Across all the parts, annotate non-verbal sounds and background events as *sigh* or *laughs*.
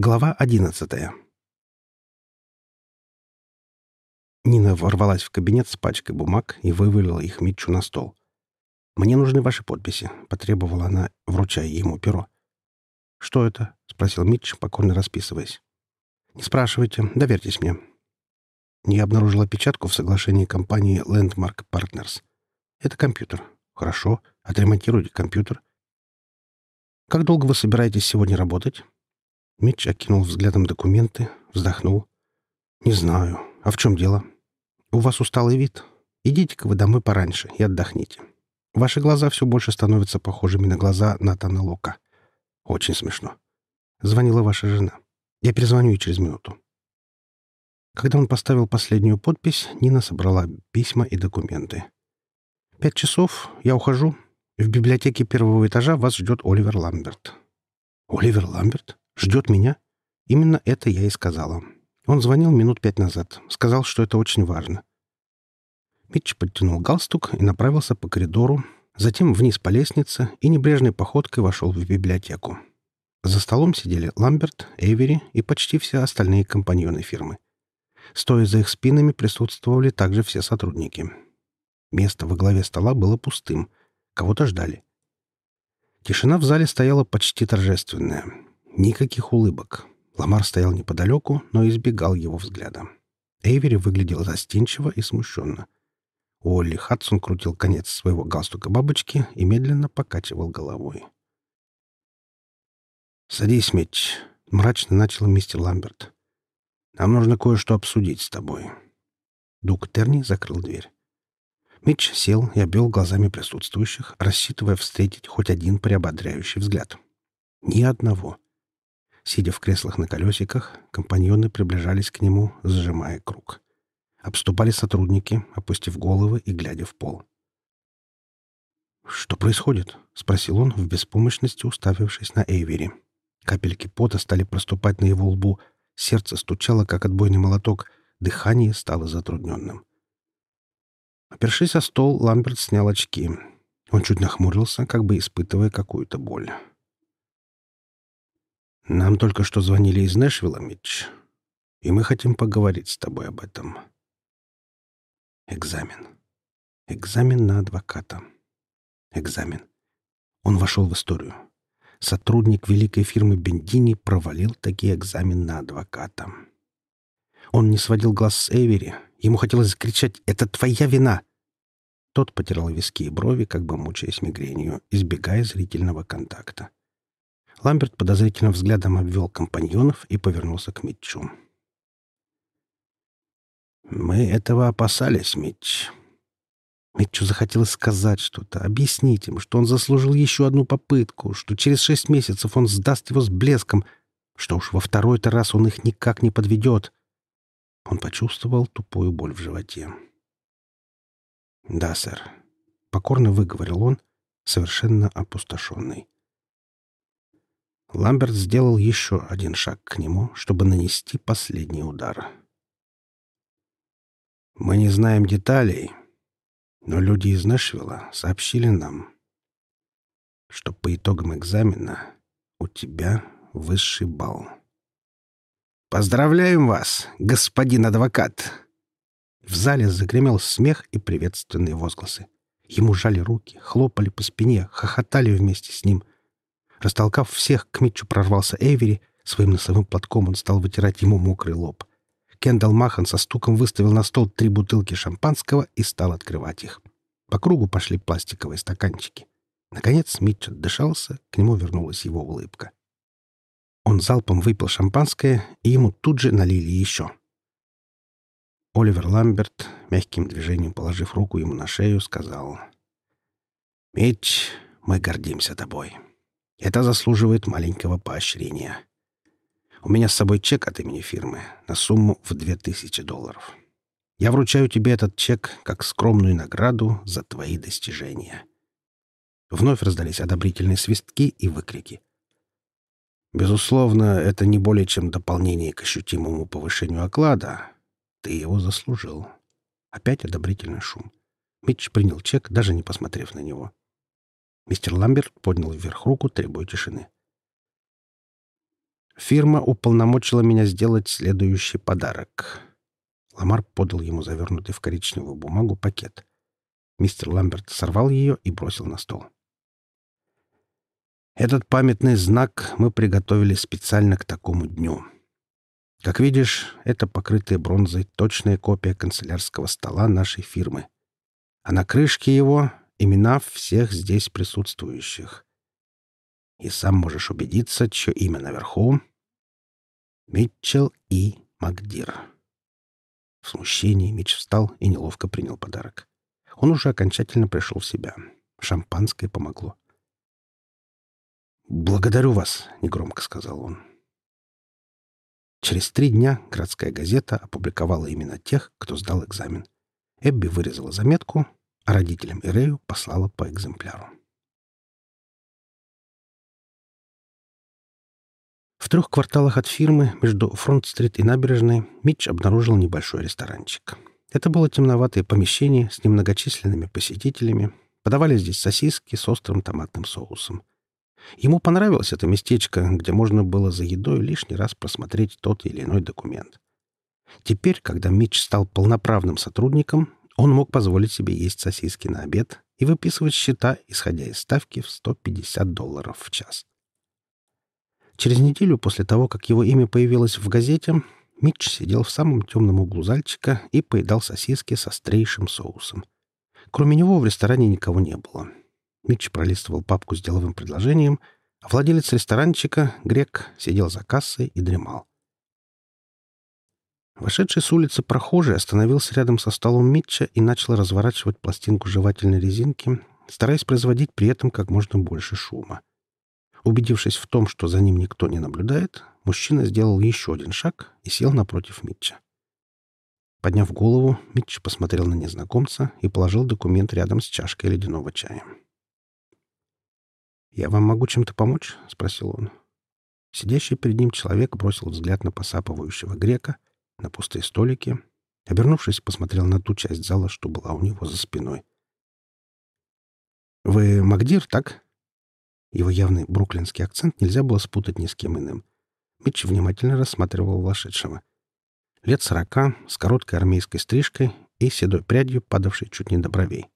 Глава одиннадцатая. Нина ворвалась в кабинет с пачкой бумаг и вывалила их Митчу на стол. «Мне нужны ваши подписи», — потребовала она, вручая ему перо. «Что это?» — спросил Митч, покорно расписываясь. «Не спрашивайте, доверьтесь мне». Я обнаружила печатку в соглашении компании Landmark Partners. «Это компьютер». «Хорошо. Отремонтируйте компьютер». «Как долго вы собираетесь сегодня работать?» Митч окинул взглядом документы, вздохнул. «Не знаю. А в чем дело? У вас усталый вид. Идите-ка вы домой пораньше и отдохните. Ваши глаза все больше становятся похожими на глаза Натана Лока. Очень смешно. Звонила ваша жена. Я перезвоню ей через минуту». Когда он поставил последнюю подпись, Нина собрала письма и документы. «Пять часов. Я ухожу. В библиотеке первого этажа вас ждет Оливер Ламберт». «Оливер Ламберт? Ждет меня? Именно это я и сказала. Он звонил минут пять назад. Сказал, что это очень важно. Митч подтянул галстук и направился по коридору, затем вниз по лестнице и небрежной походкой вошел в библиотеку. За столом сидели Ламберт, Эйвери и почти все остальные компаньоны фирмы. Стоя за их спинами, присутствовали также все сотрудники. Место во главе стола было пустым. Кого-то ждали. Тишина в зале стояла почти торжественная. Никаких улыбок. Ламар стоял неподалеку, но избегал его взгляда. Эйвери выглядел застенчиво и смущенно. Уолли Хадсон крутил конец своего галстука бабочки и медленно покачивал головой. «Садись, Митч», — мрачно начал мистер Ламберт. «Нам нужно кое-что обсудить с тобой». Дук Терни закрыл дверь. Митч сел и обвел глазами присутствующих, рассчитывая встретить хоть один приободряющий взгляд. Ни одного. Сидя в креслах на колесиках, компаньоны приближались к нему, сжимая круг. Обступали сотрудники, опустив головы и глядя в пол. «Что происходит?» — спросил он в беспомощности, уставившись на Эйвери. Капельки пота стали проступать на его лбу, сердце стучало, как отбойный молоток, дыхание стало затрудненным. Опершись о стол, Ламберт снял очки. Он чуть нахмурился, как бы испытывая какую-то боль. Нам только что звонили из Нэшвилла, Митч, и мы хотим поговорить с тобой об этом. Экзамен. Экзамен на адвоката. Экзамен. Он вошел в историю. Сотрудник великой фирмы Бендини провалил таки экзамен на адвоката. Он не сводил глаз с Эвери. Ему хотелось закричать «Это твоя вина!» Тот потирал виски и брови, как бы мучаясь мигренью, избегая зрительного контакта. Ламберт подозрительным взглядом обвел компаньонов и повернулся к Митчу. «Мы этого опасались, Митч». Митчу захотелось сказать что-то, объяснить им, что он заслужил еще одну попытку, что через шесть месяцев он сдаст его с блеском, что уж во второй-то раз он их никак не подведет. Он почувствовал тупую боль в животе. «Да, сэр», — покорно выговорил он, совершенно опустошенный. Ламберт сделал еще один шаг к нему, чтобы нанести последний удар. «Мы не знаем деталей, но люди из Нэшвилла сообщили нам, что по итогам экзамена у тебя высший балл. «Поздравляем вас, господин адвокат!» В зале загремел смех и приветственные возгласы. Ему жали руки, хлопали по спине, хохотали вместе с ним — Растолкав всех, к Митчу прорвался Эйвери. Своим носовым платком он стал вытирать ему мокрый лоб. Кендалл Махан со стуком выставил на стол три бутылки шампанского и стал открывать их. По кругу пошли пластиковые стаканчики. Наконец Митч отдышался, к нему вернулась его улыбка. Он залпом выпил шампанское, и ему тут же налили еще. Оливер Ламберт, мягким движением положив руку ему на шею, сказал, «Митч, мы гордимся тобой». Это заслуживает маленького поощрения. У меня с собой чек от имени фирмы на сумму в 2000 долларов. Я вручаю тебе этот чек как скромную награду за твои достижения. Вновь раздались одобрительные свистки и выкрики. Безусловно, это не более чем дополнение к ощутимому повышению оклада. Ты его заслужил. Опять одобрительный шум. Митч принял чек, даже не посмотрев на него. Мистер Ламберт поднял вверх руку, требуя тишины. Фирма уполномочила меня сделать следующий подарок. Ламар подал ему завернутый в коричневую бумагу пакет. Мистер Ламберт сорвал ее и бросил на стол. Этот памятный знак мы приготовили специально к такому дню. Как видишь, это покрытая бронзой точная копия канцелярского стола нашей фирмы. А на крышке его имена всех здесь присутствующих. И сам можешь убедиться, чье имя наверху. Митчелл и Макдир. В смущении Митч встал и неловко принял подарок. Он уже окончательно пришел в себя. Шампанское помогло. «Благодарю вас», — негромко сказал он. Через три дня городская газета опубликовала имена тех, кто сдал экзамен. Эбби вырезала заметку, родителям Ирею послала по экземпляру. В трех кварталах от фирмы, между Фронт-стрит и набережной, Митч обнаружил небольшой ресторанчик. Это было темноватое помещение с немногочисленными посетителями. Подавали здесь сосиски с острым томатным соусом. Ему понравилось это местечко, где можно было за едой лишний раз просмотреть тот или иной документ. Теперь, когда Митч стал полноправным сотрудником, он мог позволить себе есть сосиски на обед и выписывать счета, исходя из ставки в 150 долларов в час. Через неделю после того, как его имя появилось в газете, Митч сидел в самом темном углу зальчика и поедал сосиски с острейшим соусом. Кроме него в ресторане никого не было. Митч пролистывал папку с деловым предложением, а владелец ресторанчика, грек, сидел за кассой и дремал. Вошедший с улицы прохожий остановился рядом со столом Митча и начал разворачивать пластинку жевательной резинки, стараясь производить при этом как можно больше шума. Убедившись в том, что за ним никто не наблюдает, мужчина сделал еще один шаг и сел напротив Митча. Подняв голову, Митч посмотрел на незнакомца и положил документ рядом с чашкой ледяного чая. «Я вам могу чем-то помочь?» — спросил он. Сидящий перед ним человек бросил взгляд на посапывающего грека, на пустые столики, обернувшись, посмотрел на ту часть зала, что была у него за спиной. «Вы Магдир, так?» Его явный бруклинский акцент нельзя было спутать ни с кем иным. Митч внимательно рассматривал вошедшего. Лет сорока, с короткой армейской стрижкой и седой прядью, падавшей чуть не до бровей.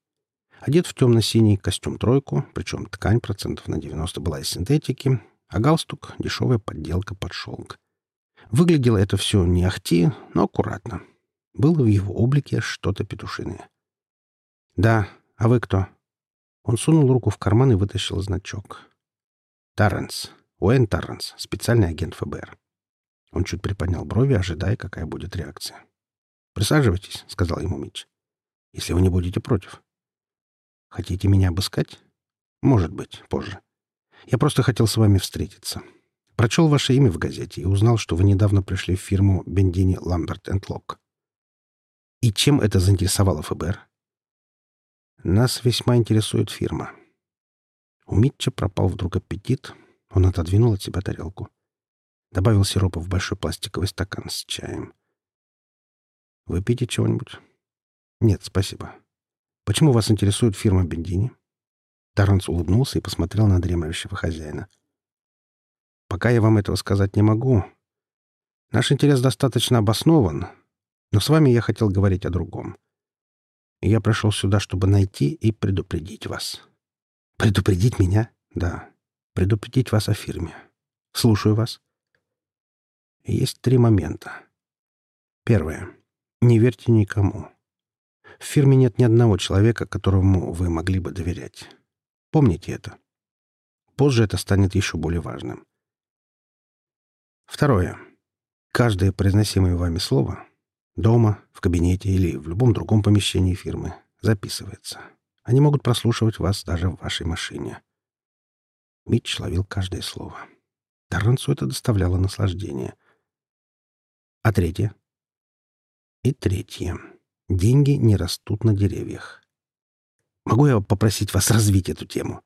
Одет в темно-синий костюм-тройку, причем ткань процентов на 90 была из синтетики, а галстук — дешевая подделка под шелк. Выглядело это все не ахти, но аккуратно. Было в его облике что-то петушиное. «Да, а вы кто?» Он сунул руку в карман и вытащил значок. «Тарренс. Уэйн Тарренс. Специальный агент ФБР». Он чуть приподнял брови, ожидая, какая будет реакция. «Присаживайтесь», — сказал ему Митч. «Если вы не будете против». «Хотите меня обыскать?» «Может быть, позже. Я просто хотел с вами встретиться. Прочел ваше имя в газете и узнал, что вы недавно пришли в фирму Бендини Ламберт энд Лок. И чем это заинтересовало ФБР?» Нас весьма интересует фирма. У Митча пропал вдруг аппетит. Он отодвинул от себя тарелку. Добавил сиропа в большой пластиковый стакан с чаем. «Выпейте чего-нибудь?» «Нет, спасибо. Почему вас интересует фирма Бендини?» Таранс улыбнулся и посмотрел на дремлющего хозяина. «Пока я вам этого сказать не могу. Наш интерес достаточно обоснован, но с вами я хотел говорить о другом. Я пришел сюда, чтобы найти и предупредить вас. Предупредить меня? Да. Предупредить вас о фирме. Слушаю вас. Есть три момента. Первое. Не верьте никому. В фирме нет ни одного человека, которому вы могли бы доверять. Помните это. Позже это станет еще более важным. Второе. Каждое произносимое вами слово Дома, в кабинете или в любом другом помещении фирмы. Записывается. Они могут прослушивать вас даже в вашей машине. Митч ловил каждое слово. Торренсу это доставляло наслаждение. А третье? И третье. Деньги не растут на деревьях. Могу я попросить вас *laughs* развить эту тему?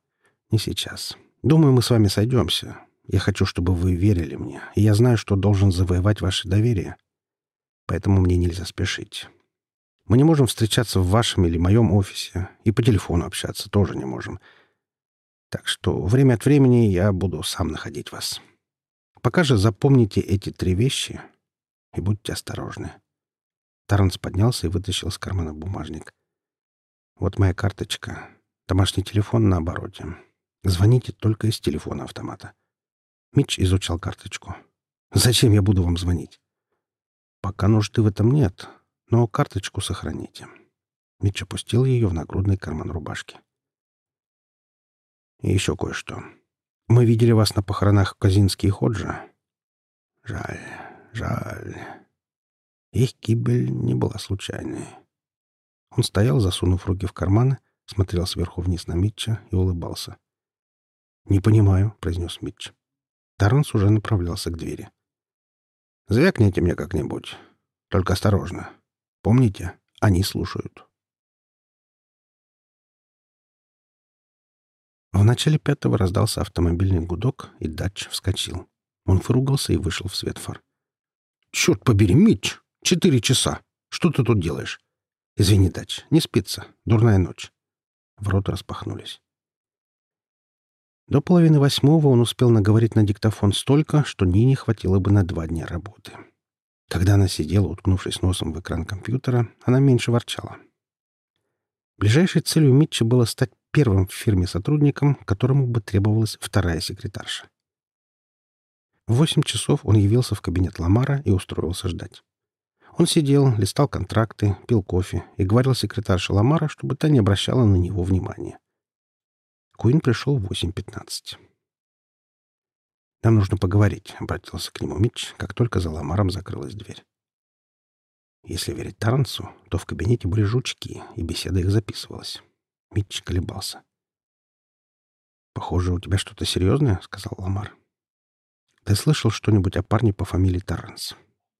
Не сейчас. Думаю, мы с вами сойдемся. Я хочу, чтобы вы верили мне, и я знаю, что должен завоевать ваше доверие поэтому мне нельзя спешить. Мы не можем встречаться в вашем или моем офисе, и по телефону общаться тоже не можем. Так что время от времени я буду сам находить вас. Пока же запомните эти три вещи и будьте осторожны. Таранс поднялся и вытащил из кармана бумажник. Вот моя карточка. Домашний телефон на обороте. Звоните только из телефона автомата. Митч изучал карточку. «Зачем я буду вам звонить?» «Пока нужды в этом нет, но карточку сохраните». Митч опустил ее в нагрудный карман рубашки. «И еще кое-что. Мы видели вас на похоронах Казинский и Ходжа. Жаль, жаль. Их гибель не была случайной». Он стоял, засунув руки в карманы, смотрел сверху вниз на Митча и улыбался. «Не понимаю», — произнес Митч. Тарнс уже направлялся к двери. «Звякните мне как-нибудь. Только осторожно. Помните, они слушают». В начале пятого раздался автомобильный гудок, и Датч вскочил. Он выругался и вышел в свет фар. «Черт побери, Митч! Четыре часа! Что ты тут делаешь?» «Извини, Датч, не спится. Дурная ночь». Ворота распахнулись. До половины восьмого он успел наговорить на диктофон столько, что Нине хватило бы на два дня работы. Когда она сидела, уткнувшись носом в экран компьютера, она меньше ворчала. Ближайшей целью Митча было стать первым в фирме сотрудником, которому бы требовалась вторая секретарша. В восемь часов он явился в кабинет Ламара и устроился ждать. Он сидел, листал контракты, пил кофе и говорил секретарше Ламара, чтобы та не обращала на него внимания. Куин пришел в 8.15. «Нам нужно поговорить», — обратился к нему Митч, как только за Ламаром закрылась дверь. Если верить Тарансу, то в кабинете были жучки, и беседа их записывалась. Митч колебался. «Похоже, у тебя что-то серьезное?» — сказал Ламар. «Ты слышал что-нибудь о парне по фамилии Тарранс?»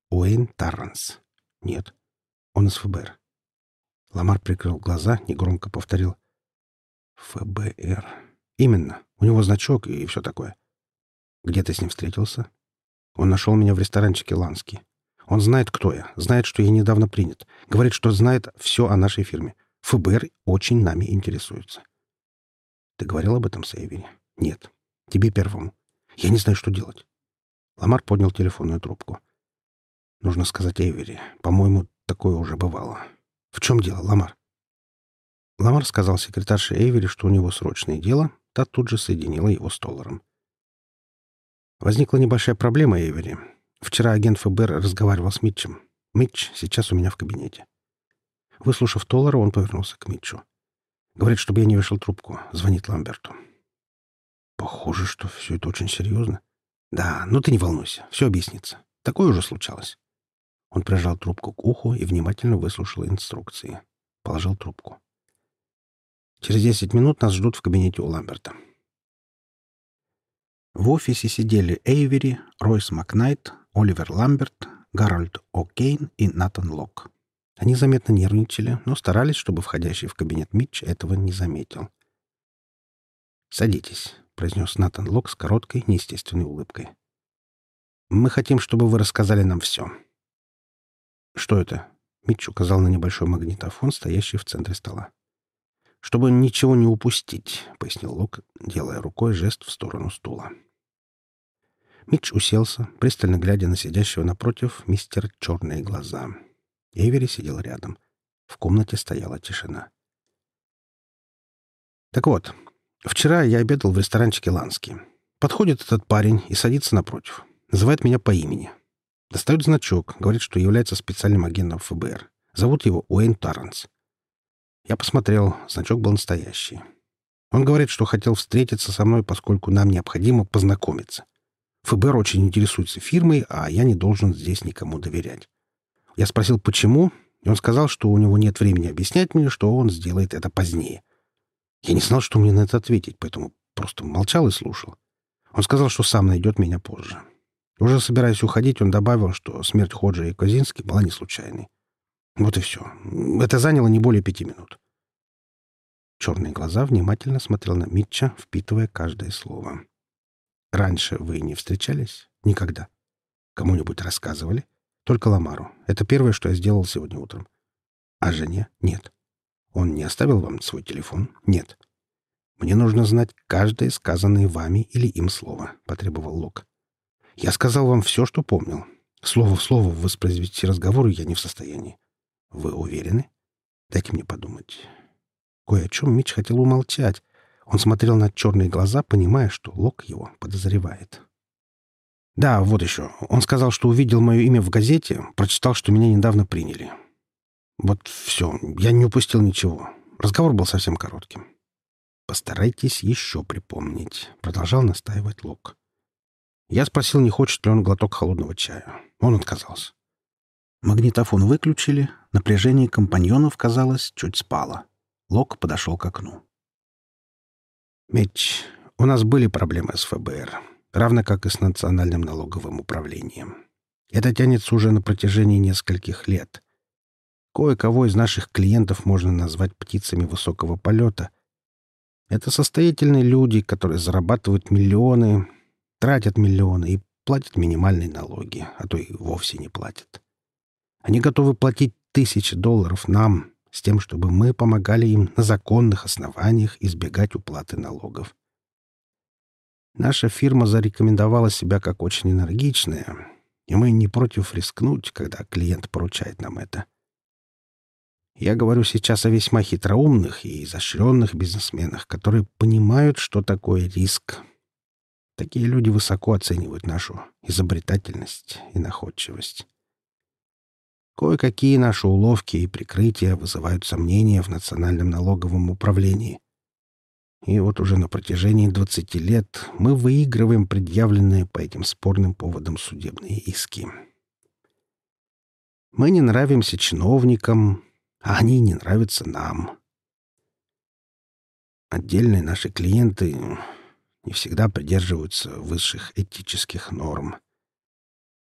«Уэйн Тарранс». «Нет. Он из ФБР». Ламар прикрыл глаза, негромко повторил. ФБР. Именно. У него значок и все такое. Где ты с ним встретился? Он нашел меня в ресторанчике Лански. Он знает, кто я, знает, что я недавно принят. Говорит, что знает все о нашей фирме. ФБР очень нами интересуется. Ты говорил об этом с Эйвери? Нет. Тебе первому. Я не знаю, что делать. Ламар поднял телефонную трубку. Нужно сказать Эйвери. По-моему, такое уже бывало. В чем дело, Ламар? Ламар сказал секретарше Эйвери, что у него срочное дело, та тут же соединила его с Толлером. Возникла небольшая проблема, Эйвери. Вчера агент ФБР разговаривал с Митчем. Митч сейчас у меня в кабинете. Выслушав Толлера, он повернулся к Митчу. Говорит, чтобы я не вешал трубку. Звонит Ламберту. Похоже, что все это очень серьезно. Да, ну ты не волнуйся, все объяснится. Такое уже случалось. Он прижал трубку к уху и внимательно выслушал инструкции. Положил трубку. Через десять минут нас ждут в кабинете у Ламберта. В офисе сидели Эйвери, Ройс Макнайт, Оливер Ламберт, Гарольд О'Кейн и Натан Лок. Они заметно нервничали, но старались, чтобы входящий в кабинет Митч этого не заметил. «Садитесь», — произнес Натан Лок с короткой, неестественной улыбкой. «Мы хотим, чтобы вы рассказали нам все». «Что это?» — Митч указал на небольшой магнитофон, стоящий в центре стола. «Чтобы ничего не упустить», — пояснил Лок, делая рукой жест в сторону стула. Митч уселся, пристально глядя на сидящего напротив мистер Черные глаза. Эвери сидел рядом. В комнате стояла тишина. «Так вот, вчера я обедал в ресторанчике Лански. Подходит этот парень и садится напротив. Называет меня по имени. Достает значок, говорит, что является специальным агентом ФБР. Зовут его Уэйн Тарренс. Я посмотрел, значок был настоящий. Он говорит, что хотел встретиться со мной, поскольку нам необходимо познакомиться. ФБР очень интересуется фирмой, а я не должен здесь никому доверять. Я спросил, почему, и он сказал, что у него нет времени объяснять мне, что он сделает это позднее. Я не знал, что мне на это ответить, поэтому просто молчал и слушал. Он сказал, что сам найдет меня позже. Уже собираясь уходить, он добавил, что смерть Ходжа и Козински была не случайной. Вот и все. Это заняло не более пяти минут. Черные глаза внимательно смотрел на Митча, впитывая каждое слово. «Раньше вы не встречались? Никогда? Кому-нибудь рассказывали? Только Ламару. Это первое, что я сделал сегодня утром. А жене? Нет. Он не оставил вам свой телефон? Нет. Мне нужно знать каждое сказанное вами или им слово», — потребовал Лук. Я сказал вам все, что помнил. Слово в слово воспроизвести разговоры я не в состоянии. Вы уверены? Дайте мне подумать. Кое о чем Мич хотел умолчать. Он смотрел на черные глаза, понимая, что Лок его подозревает. Да, вот еще. Он сказал, что увидел мое имя в газете, прочитал, что меня недавно приняли. Вот все. Я не упустил ничего. Разговор был совсем коротким. «Постарайтесь еще припомнить», — продолжал настаивать Лок. Я спросил, не хочет ли он глоток холодного чая. Он отказался. Магнитофон выключили, напряжение компаньонов, казалось, чуть спало. Лок подошел к окну. «Меч, у нас были проблемы с ФБР, равно как и с Национальным налоговым управлением. Это тянется уже на протяжении нескольких лет. Кое-кого из наших клиентов можно назвать птицами высокого полета. Это состоятельные люди, которые зарабатывают миллионы, тратят миллионы и платят минимальные налоги, а то и вовсе не платят. Они готовы платить тысячи долларов нам, с тем, чтобы мы помогали им на законных основаниях избегать уплаты налогов. Наша фирма зарекомендовала себя как очень энергичная, и мы не против рискнуть, когда клиент поручает нам это. Я говорю сейчас о весьма хитроумных и изощренных бизнесменах, которые понимают, что такое риск, Такие люди высоко оценивают нашу изобретательность и находчивость. Кое-какие наши уловки и прикрытия вызывают сомнения в Национальном налоговом управлении. И вот уже на протяжении 20 лет мы выигрываем предъявленные по этим спорным поводам судебные иски. Мы не нравимся чиновникам, а они не нравятся нам. Отдельные наши клиенты не всегда придерживаются высших этических норм.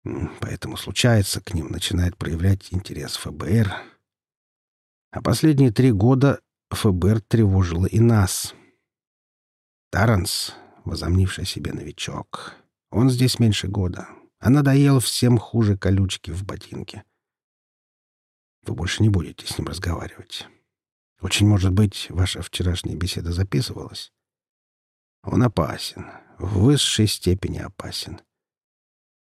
Поэтому случается, к ним начинает проявлять интерес ФБР. А последние три года ФБР тревожило и нас. Таранс, возомнивший себе новичок, он здесь меньше года, а надоел всем хуже колючки в ботинке. Вы больше не будете с ним разговаривать. Очень может быть, ваша вчерашняя беседа записывалась. Он опасен, в высшей степени опасен.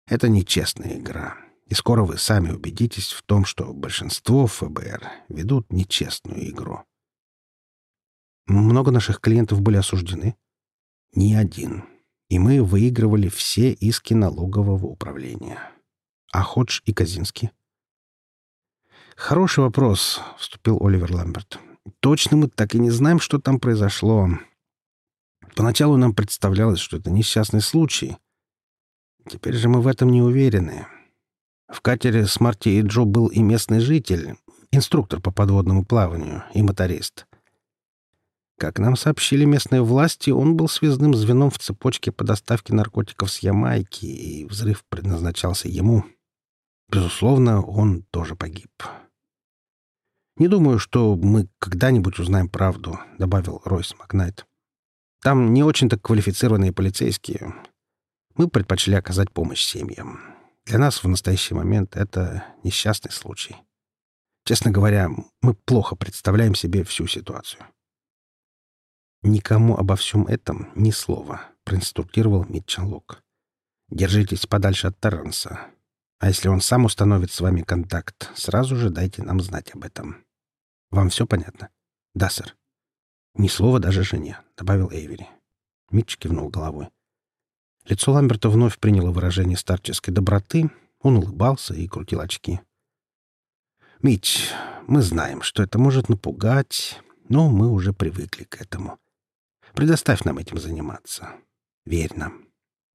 Это нечестная игра, и скоро вы сами убедитесь в том, что большинство ФБР ведут нечестную игру. Много наших клиентов были осуждены? Ни один. И мы выигрывали все иски налогового управления. А Ходж и Казинский? «Хороший вопрос», — вступил Оливер Ламберт. «Точно мы так и не знаем, что там произошло. Поначалу нам представлялось, что это несчастный случай. Теперь же мы в этом не уверены. В катере с Марти и Джо был и местный житель, инструктор по подводному плаванию и моторист. Как нам сообщили местные власти, он был связным звеном в цепочке по доставке наркотиков с Ямайки, и взрыв предназначался ему. Безусловно, он тоже погиб. «Не думаю, что мы когда-нибудь узнаем правду», — добавил Ройс Макнайт. Там не очень-то квалифицированные полицейские. Мы предпочли оказать помощь семьям. Для нас в настоящий момент это несчастный случай. Честно говоря, мы плохо представляем себе всю ситуацию. «Никому обо всем этом ни слова», — проинструктировал Митчел Лок. «Держитесь подальше от Терренса. А если он сам установит с вами контакт, сразу же дайте нам знать об этом. Вам все понятно?» «Да, сэр». «Ни слова даже жене», — добавил Эйвери. Митч кивнул головой. Лицо Ламберта вновь приняло выражение старческой доброты. Он улыбался и крутил очки. «Митч, мы знаем, что это может напугать, но мы уже привыкли к этому. Предоставь нам этим заниматься. Верь нам.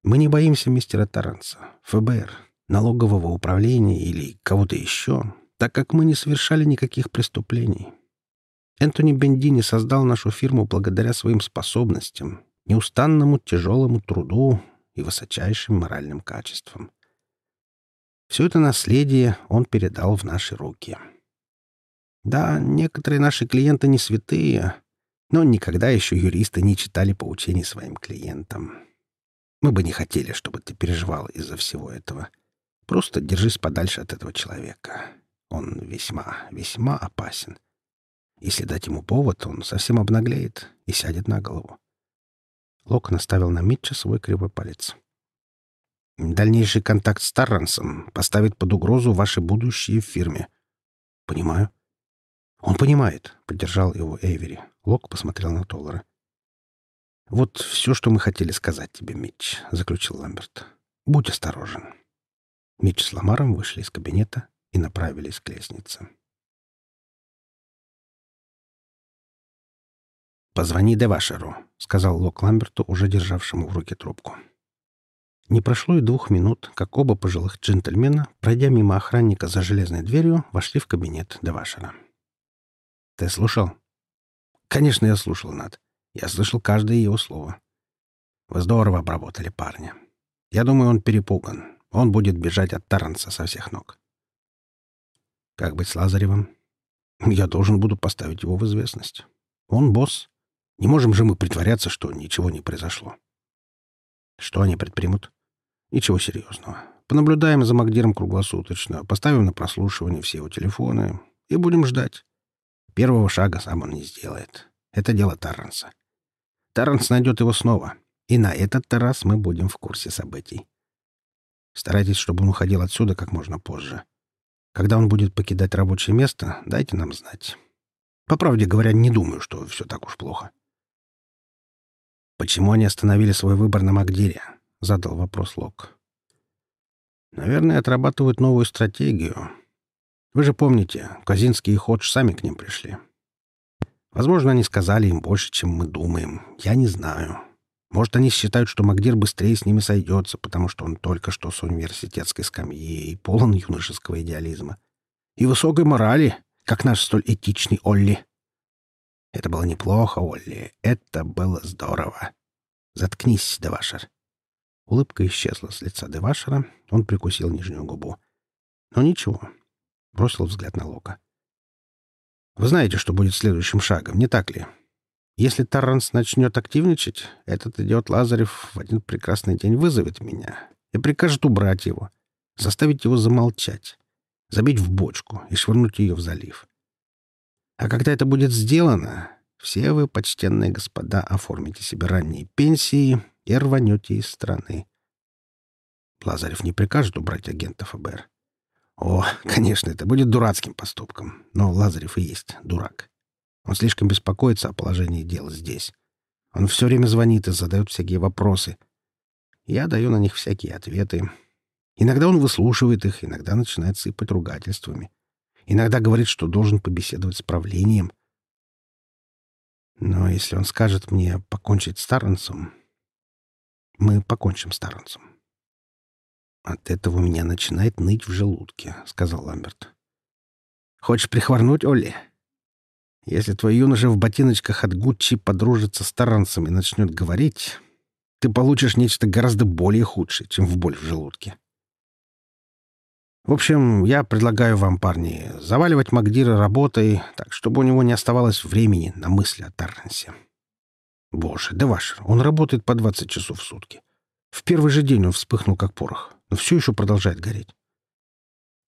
Мы не боимся мистера Таранса, ФБР, налогового управления или кого-то еще, так как мы не совершали никаких преступлений. Энтони Бендини создал нашу фирму благодаря своим способностям, неустанному тяжелому труду и высочайшим моральным качествам. Все это наследие он передал в наши руки. Да, некоторые наши клиенты не святые, но никогда еще юристы не читали поучений своим клиентам. Мы бы не хотели, чтобы ты переживал из-за всего этого. Просто держись подальше от этого человека. Он весьма, весьма опасен. Если дать ему повод, он совсем обнаглеет и сядет на голову. Лок наставил на Митча свой кривой палец. Дальнейший контакт с Таррансом поставит под угрозу ваши будущее в фирме. Понимаю. Он понимает, поддержал его Эйвери. Лок посмотрел на Толлера. Вот все, что мы хотели сказать тебе, Митч, заключил Ламберт. Будь осторожен. Митч с Ламаром вышли из кабинета и направились к лестнице. «Позвони Девашеру», — сказал Лок Ламберту, уже державшему в руке трубку. Не прошло и двух минут, как оба пожилых джентльмена, пройдя мимо охранника за железной дверью, вошли в кабинет Девашера. «Ты слушал?» «Конечно, я слушал, Над. Я слышал каждое его слово. Вы здорово обработали парня. Я думаю, он перепуган. Он будет бежать от Таранца со всех ног». «Как быть с Лазаревым?» «Я должен буду поставить его в известность. Он босс. Не можем же мы притворяться, что ничего не произошло. Что они предпримут? Ничего серьезного. Понаблюдаем за Магдиром круглосуточно, поставим на прослушивание все его телефоны и будем ждать. Первого шага сам он не сделает. Это дело Тарранса. Тарранс найдет его снова, и на этот раз мы будем в курсе событий. Старайтесь, чтобы он уходил отсюда как можно позже. Когда он будет покидать рабочее место, дайте нам знать. По правде говоря, не думаю, что все так уж плохо. «Почему они остановили свой выбор на Магдире?» — задал вопрос Лок. «Наверное, отрабатывают новую стратегию. Вы же помните, Казинский и Ходж сами к ним пришли. Возможно, они сказали им больше, чем мы думаем. Я не знаю. Может, они считают, что Магдир быстрее с ними сойдется, потому что он только что с университетской скамьи и полон юношеского идеализма. И высокой морали, как наш столь этичный Олли. Это было неплохо, Олли. Это было здорово. Заткнись, Девашер. Улыбка исчезла с лица Девашера. Он прикусил нижнюю губу. Но ничего. Бросил взгляд на Лока. Вы знаете, что будет следующим шагом, не так ли? Если Тарранс начнет активничать, этот идиот Лазарев в один прекрасный день вызовет меня и прикажет убрать его, заставить его замолчать, забить в бочку и швырнуть ее в залив. А когда это будет сделано, все вы, почтенные господа, оформите себе ранние пенсии и рванете из страны. Лазарев не прикажет убрать агента ФБР. О, *laughs* конечно, это будет дурацким поступком, но Лазарев и есть дурак. Он слишком беспокоится о положении дел здесь. Он все время звонит и задает всякие вопросы. Я даю на них всякие ответы. Иногда он выслушивает их, иногда начинает сыпать ругательствами. Иногда говорит, что должен побеседовать с правлением. Но если он скажет мне покончить с Тарренсом, мы покончим с Тарренсом. От этого у меня начинает ныть в желудке, — сказал Ламберт. Хочешь прихворнуть, Олли? Если твой юноша в ботиночках от Гуччи подружится с Тарренсом и начнет говорить, ты получишь нечто гораздо более худшее, чем в боль в желудке. В общем, я предлагаю вам, парни, заваливать Магдира работой, так, чтобы у него не оставалось времени на мысли о Тарренсе. Боже, да ваш, он работает по 20 часов в сутки. В первый же день он вспыхнул, как порох, но все еще продолжает гореть.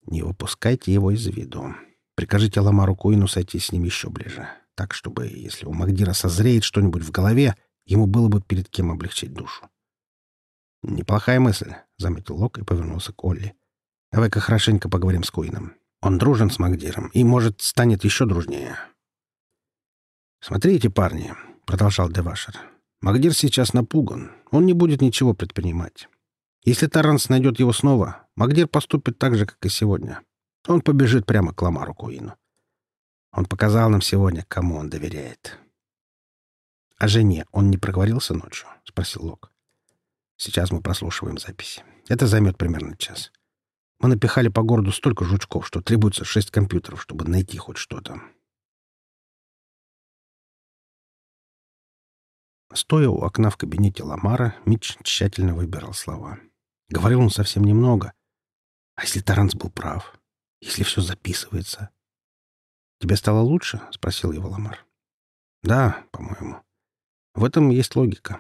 Не выпускайте его из виду. Прикажите Ламару Куину сойти с ним еще ближе, так, чтобы, если у Магдира созреет что-нибудь в голове, ему было бы перед кем облегчить душу. «Неплохая мысль», — заметил Лок и повернулся к Олли. Давай-ка хорошенько поговорим с Куином. Он дружен с Магдиром и, может, станет еще дружнее. «Смотрите, парни», — продолжал Девашер, — «Магдир сейчас напуган. Он не будет ничего предпринимать. Если Таранс найдет его снова, Магдир поступит так же, как и сегодня. Он побежит прямо к Ламару Куину. Он показал нам сегодня, кому он доверяет». «О жене он не проговорился ночью?» — спросил Лок. «Сейчас мы прослушиваем записи. Это займет примерно час. Мы напихали по городу столько жучков, что требуется шесть компьютеров, чтобы найти хоть что-то. Стоя у окна в кабинете Ламара, Митч тщательно выбирал слова. Говорил он совсем немного. А если Таранс был прав? Если все записывается? «Тебе стало лучше?» — спросил его Ламар. «Да, по-моему. В этом есть логика.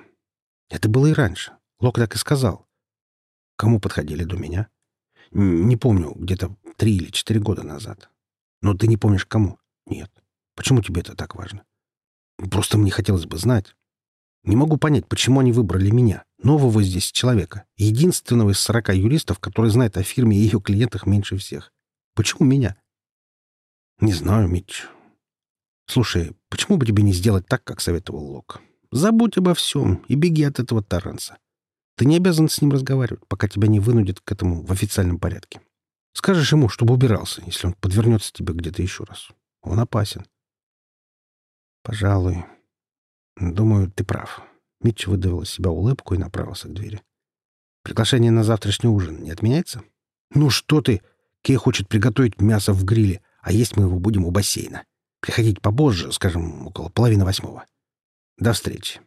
Это было и раньше. Лок так и сказал. Кому подходили до меня?» Не помню, где-то три или четыре года назад. Но ты не помнишь, кому? Нет. Почему тебе это так важно? Просто мне хотелось бы знать. Не могу понять, почему они выбрали меня, Нового здесь человека. Единственного из сорока юристов, который знает о фирме и ее клиентах меньше всех. Почему меня? Не знаю, Митч. Слушай, почему бы тебе не сделать так, как советовал Лок? Забудь обо всем и беги от этого Тарренса. Ты не обязан с ним разговаривать, пока тебя не вынудят к этому в официальном порядке. Скажешь ему, чтобы убирался, если он подвернется тебе где-то еще раз. Он опасен. Пожалуй. Думаю, ты прав. Митч выдавил из себя улыбку и направился к двери. Приглашение на завтрашний ужин не отменяется? Ну что ты? Кей хочет приготовить мясо в гриле, а есть мы его будем у бассейна. Приходить попозже, скажем, около половины восьмого. До встречи.